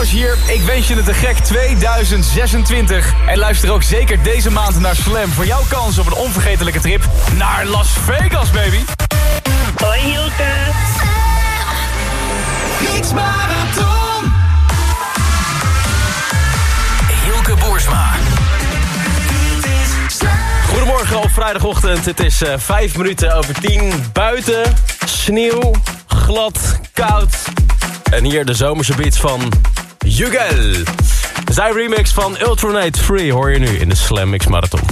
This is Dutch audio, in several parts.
Thomas hier. Ik wens je het te gek 2026. En luister ook zeker deze maand naar Slam voor jouw kans op een onvergetelijke trip naar Las Vegas, baby. Hoi Hilke. Mix Marathon. Hilke Boersma. Goedemorgen op vrijdagochtend. Het is uh, vijf minuten over tien. Buiten, sneeuw, glad, koud. En hier de zomerse beats van Jugel. Zijn remix van Ultranate Free hoor je nu in de Slam Mix Marathon.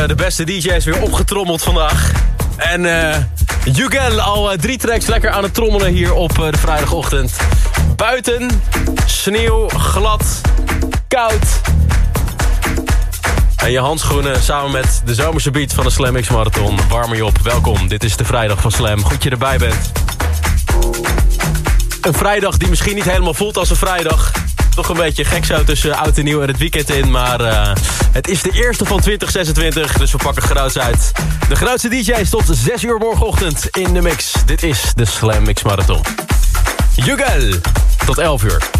Hebben de beste DJ's weer opgetrommeld vandaag. En uh, Jugel al uh, drie tracks lekker aan het trommelen hier op de vrijdagochtend. Buiten, sneeuw, glad, koud. En je handschoenen samen met de zomerse beat van de Slam X Marathon. Warm je op, welkom. Dit is de vrijdag van Slam. Goed je erbij bent. Een vrijdag die misschien niet helemaal voelt als een vrijdag toch een beetje gek zo tussen oud en nieuw en het weekend in. Maar uh, het is de eerste van 2026, dus we pakken groots uit. De grootste DJ's tot 6 uur morgenochtend in de mix. Dit is de Slam Mix Marathon. Jugel, tot 11 uur.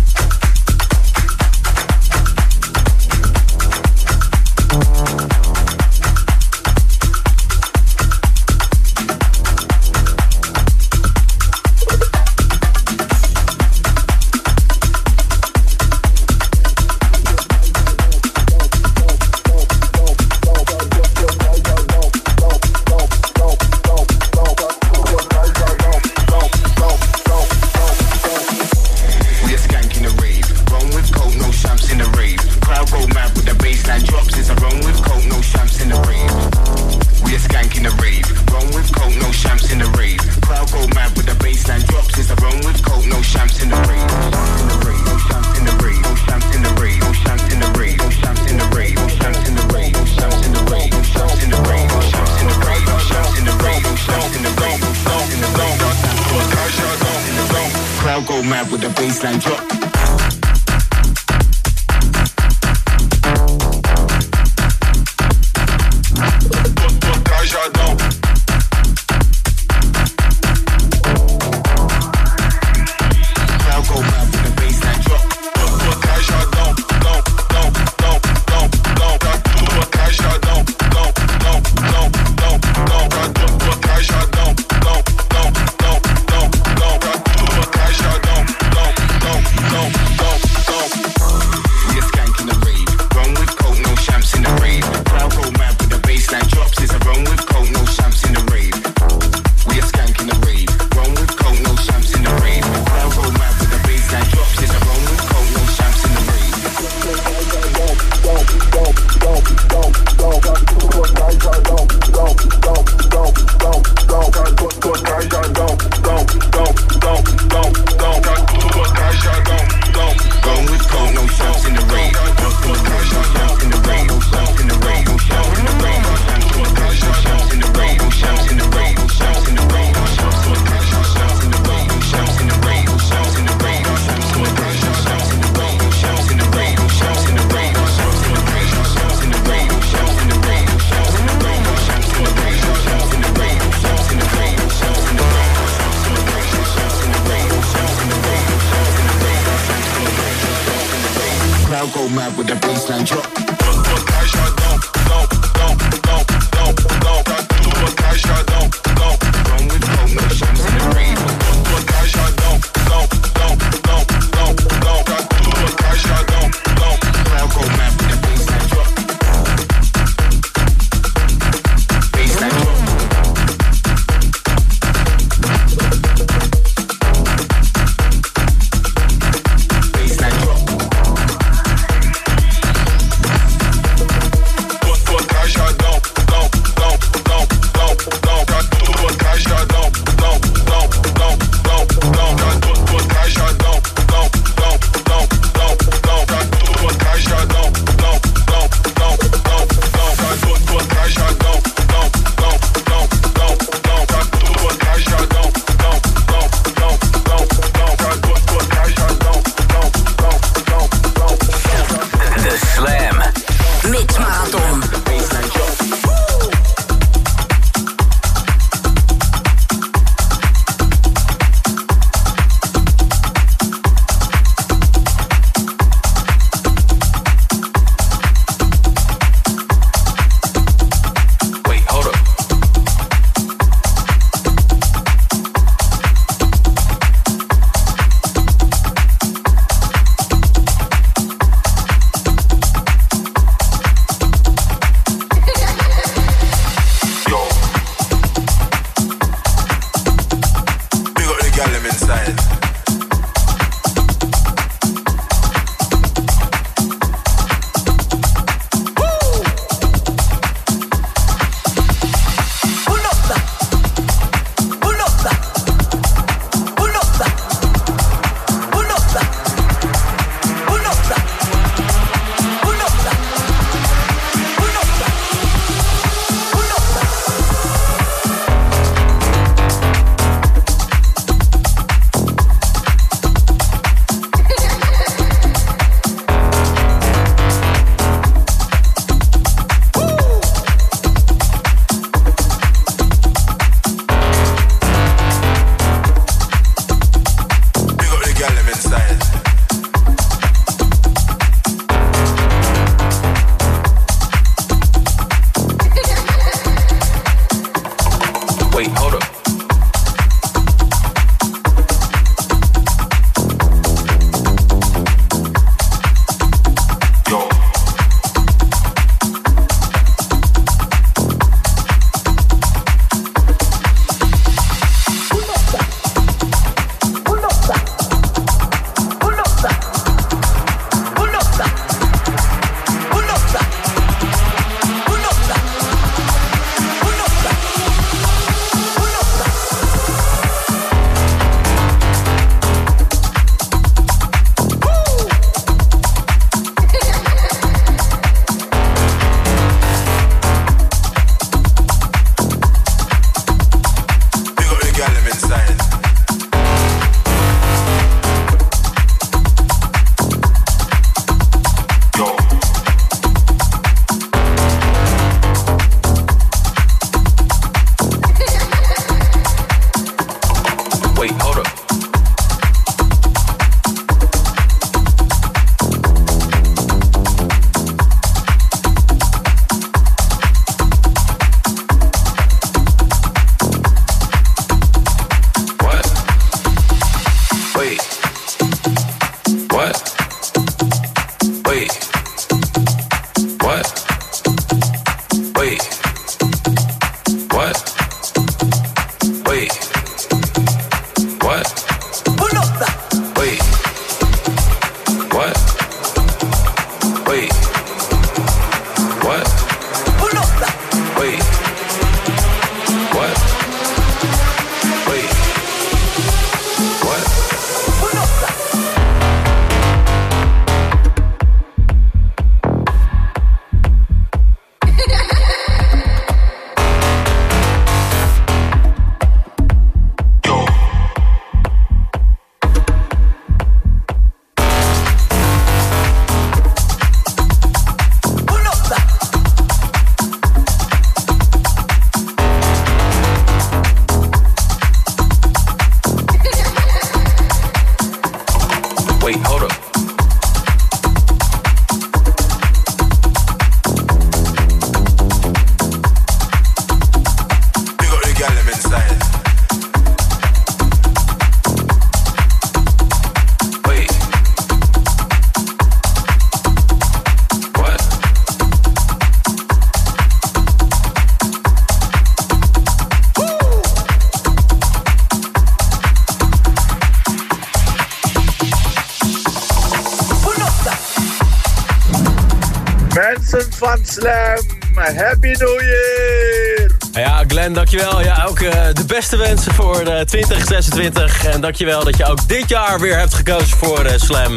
Van Slam, Happy New Year! Ja, Glenn, dankjewel. Ja, ook eh, de beste wensen voor eh, 2026. En dankjewel dat je ook dit jaar weer hebt gekozen voor eh, Slam.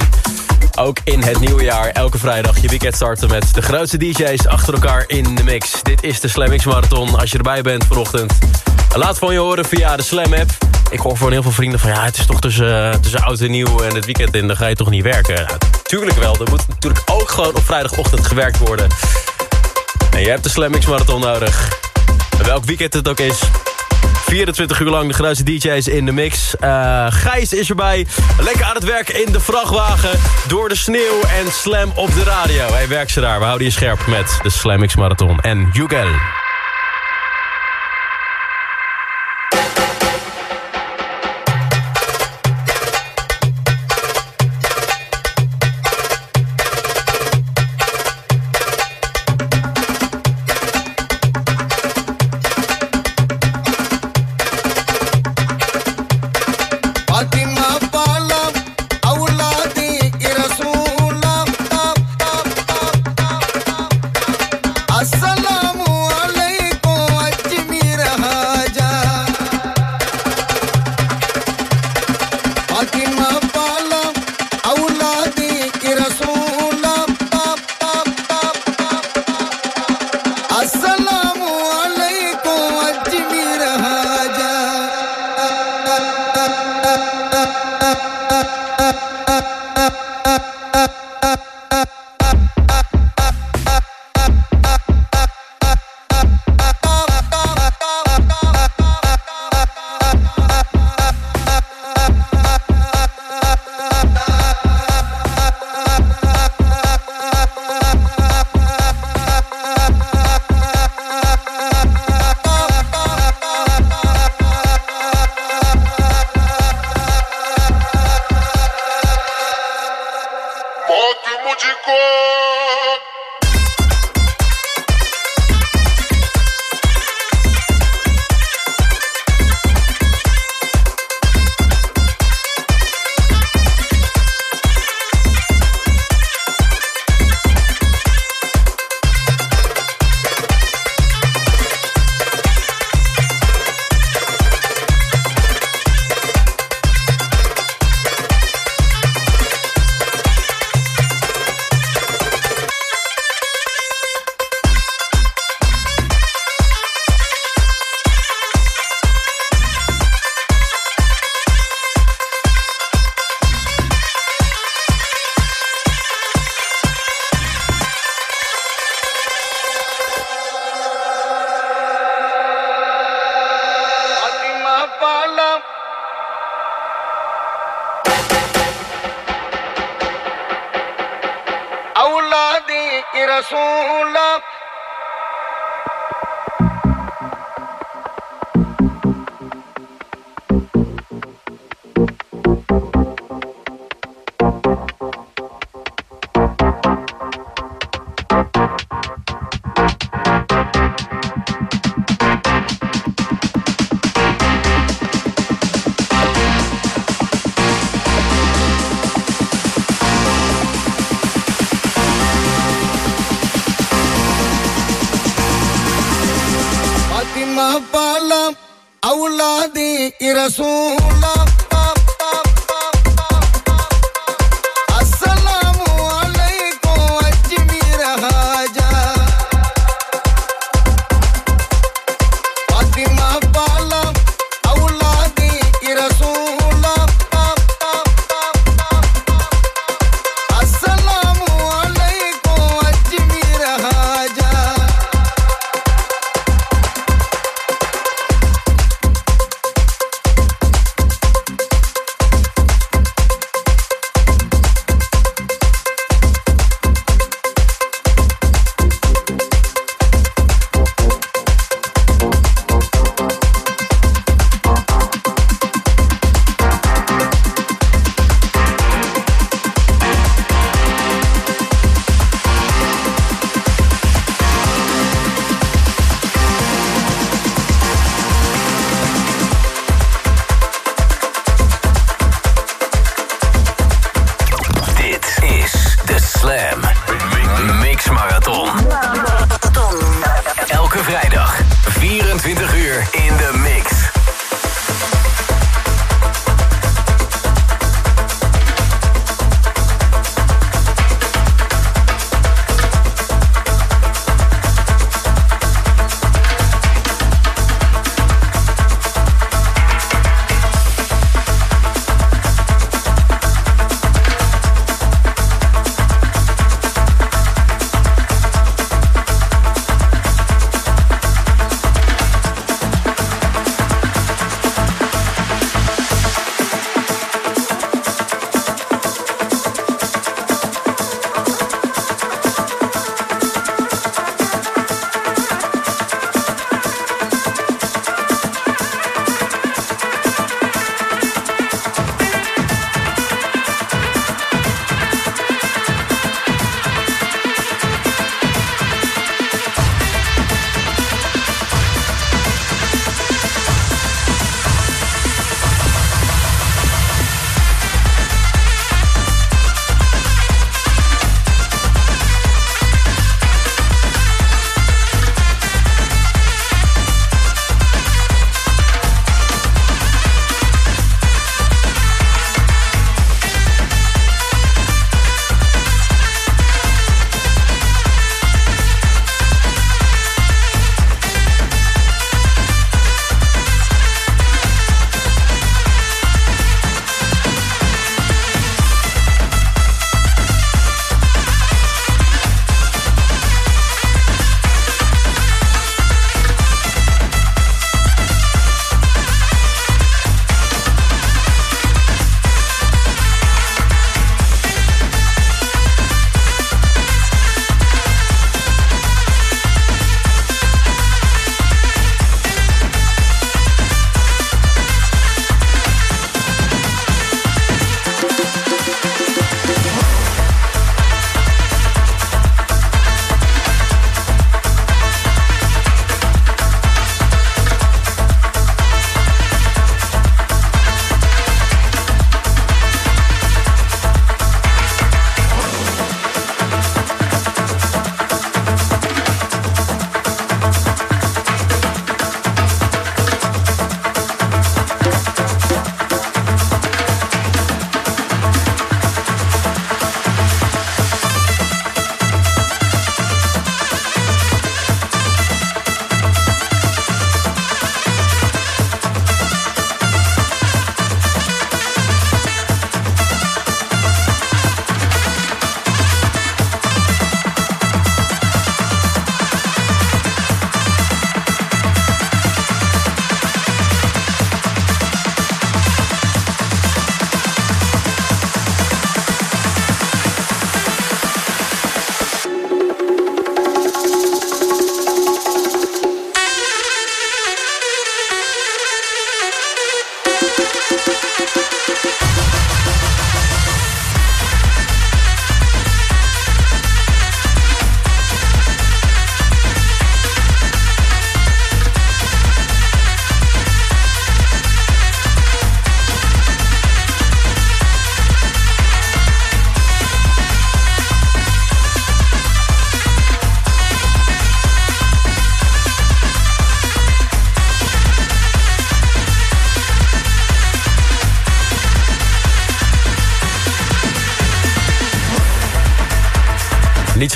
Ook in het nieuwe jaar, elke vrijdag je weekend starten met de grootste DJ's achter elkaar in de mix. Dit is de Slam X Marathon. Als je erbij bent vanochtend, laat van je horen via de Slam app. Ik hoor van heel veel vrienden van ja, het is toch tussen, eh, tussen oud en nieuw en het weekend in, dan ga je toch niet werken. Tuurlijk wel, er moet natuurlijk ook gewoon op vrijdagochtend gewerkt worden. En je hebt de Slam X Marathon nodig. Welk weekend het ook is. 24 uur lang de grootste DJ's in de mix. Uh, Gijs is erbij. Lekker aan het werk in de vrachtwagen. Door de sneeuw en slam op de radio. Hij werkt ze daar. We houden je scherp met de Slam X Marathon. En Jugel.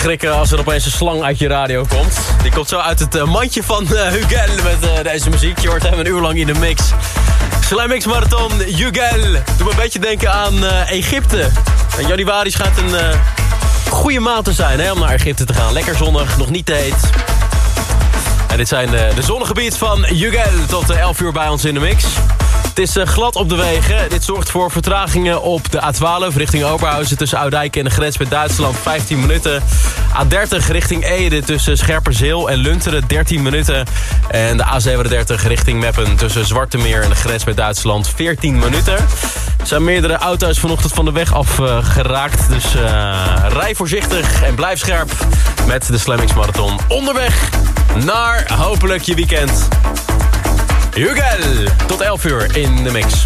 Als er opeens een slang uit je radio komt. Die komt zo uit het eh, mandje van uh, Hugel met uh, deze muziek. Je hoort hem een uur lang in de mix. Slam Mix Marathon, Hugel. Doe me een beetje denken aan Egypte. En januari schijnt een goede maand te zijn hè, om naar Egypte te gaan. Lekker zonnig, nog niet te heet. En dit zijn de, de zonnegebied van Hugel tot 11 uur bij ons in de mix. Het is eh, glad op de wegen. Dit zorgt voor vertragingen op de A12 richting Oberhausen... tussen Oudijk en de grens met Duitsland 15 minuten. A30 richting Ede tussen Scherperzeel en Lunteren 13 minuten. En de A37 richting Meppen tussen Zwarte Meer en de grens met Duitsland 14 minuten. Er zijn meerdere auto's vanochtend van de weg af uh, geraakt. Dus uh, rij voorzichtig en blijf scherp met de Slemmings Marathon. Onderweg naar hopelijk je weekend. Hugel. Tot 11 uur in de mix.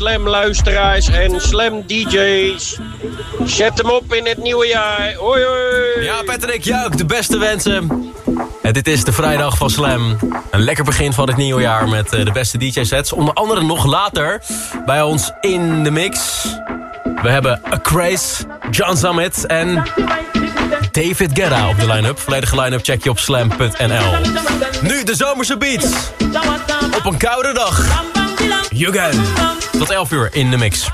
Alle Slam-luisteraars en Slam-DJ's. Zet hem op in het nieuwe jaar. Hoi hoi. Ja, Patrick, ook de beste wensen. En dit is de vrijdag van Slam. Een lekker begin van het nieuwe jaar met eh, de beste DJ-sets. Onder andere nog later bij ons in de mix. We hebben A Craze, John Summit en David Guetta op de line-up. Volledige line-up check je op slam.nl. Nu de zomerse beats. Op een koude dag. Juggen. Tot 11 uur in de mix.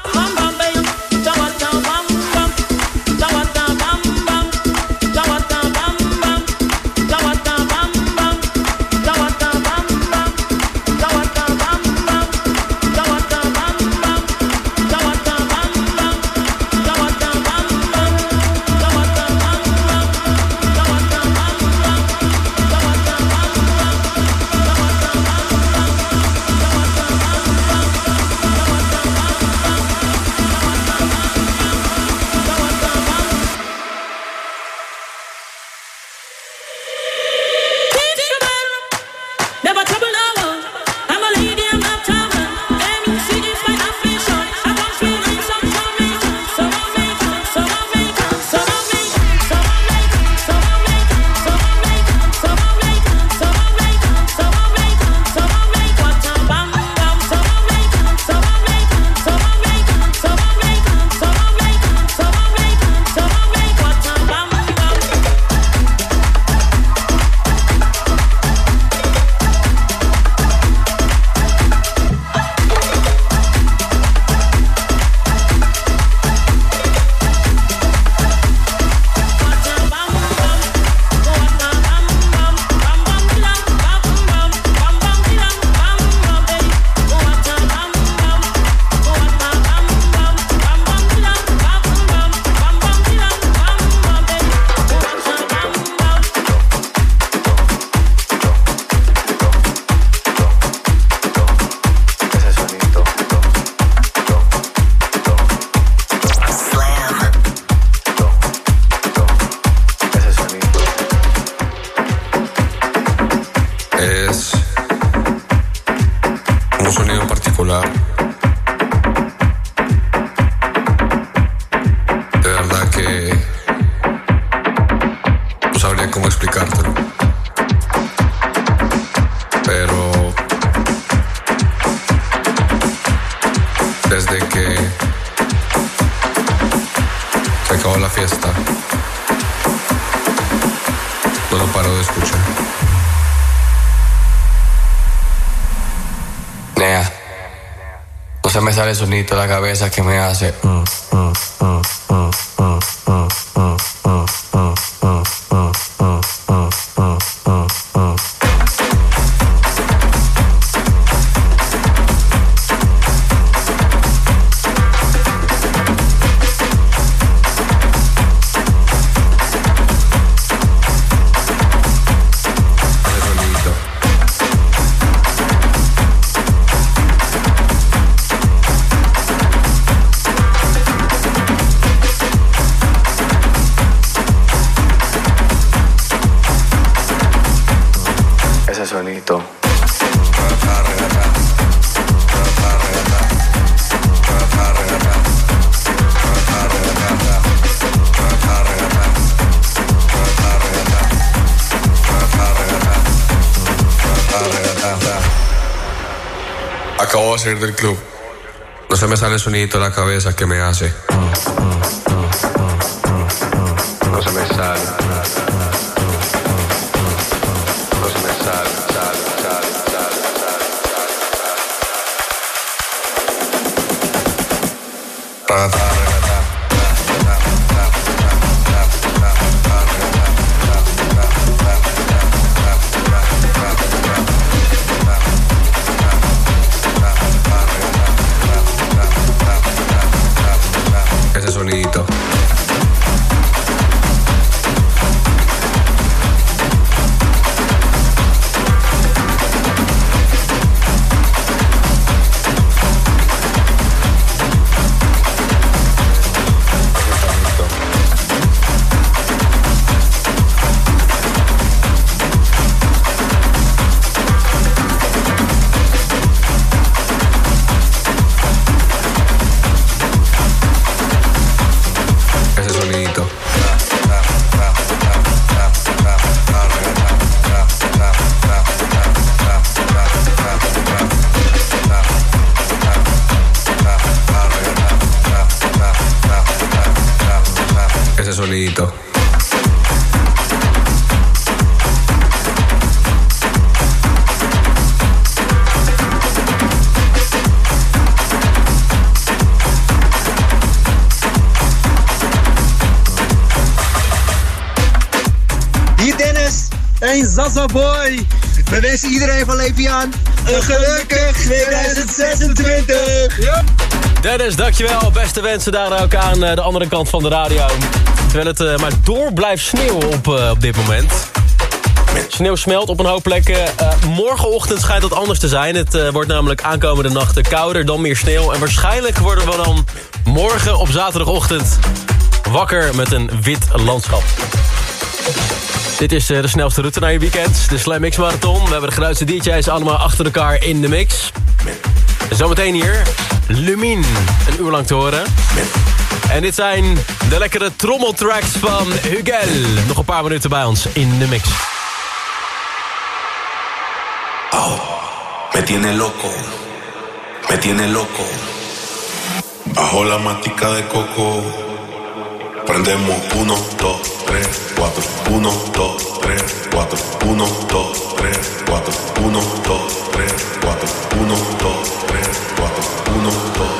Se me sale el sonito de la cabeza que me hace. mm, del club. No se me sale el sonidito de la cabeza que me hace. quedarse solito. 2026. Dennis, dankjewel. Beste wensen daar ook aan eh, de andere kant van de radio. Terwijl het eh, maar door blijft sneeuwen op, eh, op dit moment. Sneeuw smelt op een hoop plekken. Morgenochtend schijnt dat anders te zijn. Het wordt namelijk aankomende nachten kouder, dan meer sneeuw. En waarschijnlijk worden we dan morgen op zaterdagochtend wakker met een wit landschap. Dit is eh, de snelste route naar je weekend. De Slam Mix Marathon. We hebben de grootste DJ's allemaal achter elkaar in de mix. Zometeen hier, Lumine, een uur lang te horen. En dit zijn de lekkere trommeltracks van Hugel. Nog een paar minuten bij ons in de mix. Me tiene loco, me tiene loco. Bajo la matica de coco. Prendemos 1, 2, 3, 4. 1, 2, 3, 4. 1, 2, 3, 4. 1, 2, 3, 4. 1, 2, 3, 4. 1, 2,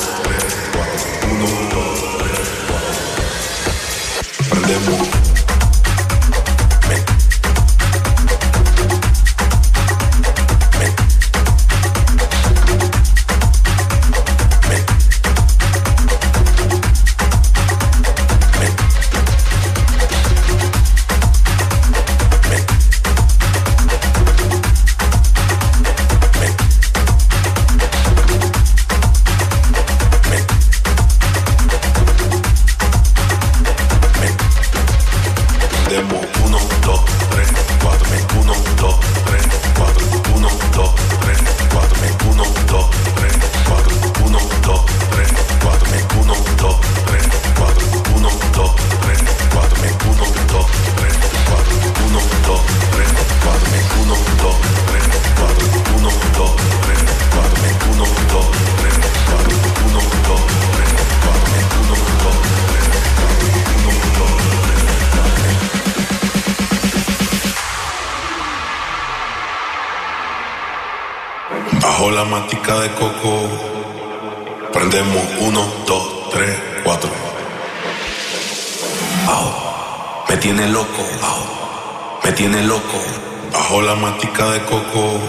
la matica de coco, prendemos 1, 2, 3, 4. Au, me tiene loco, me tiene loco. Bajo la matica de coco,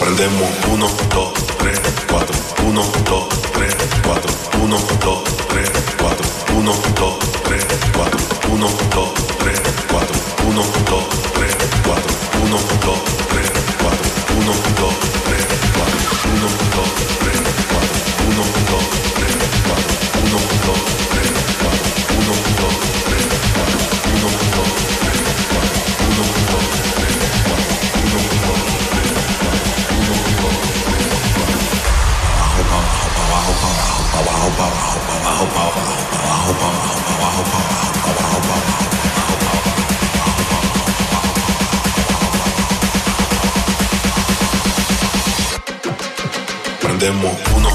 prendemos 1, 2, 3, 4. 1, 2, 3, 4. 1, 2, 3, 4. 1, 2, 3, 4. 1, 2, 3, 4. 1, 2, 3, 4. 1, 2, 3, 4. 1, 2, 3, 4. 1, 2, 3, 4. 1, 2, 3, 4. 1, 2, 3, 4. 1, 2, 3, 4. 1, 2, 3, 4. 1, 2, 3, prendemos uno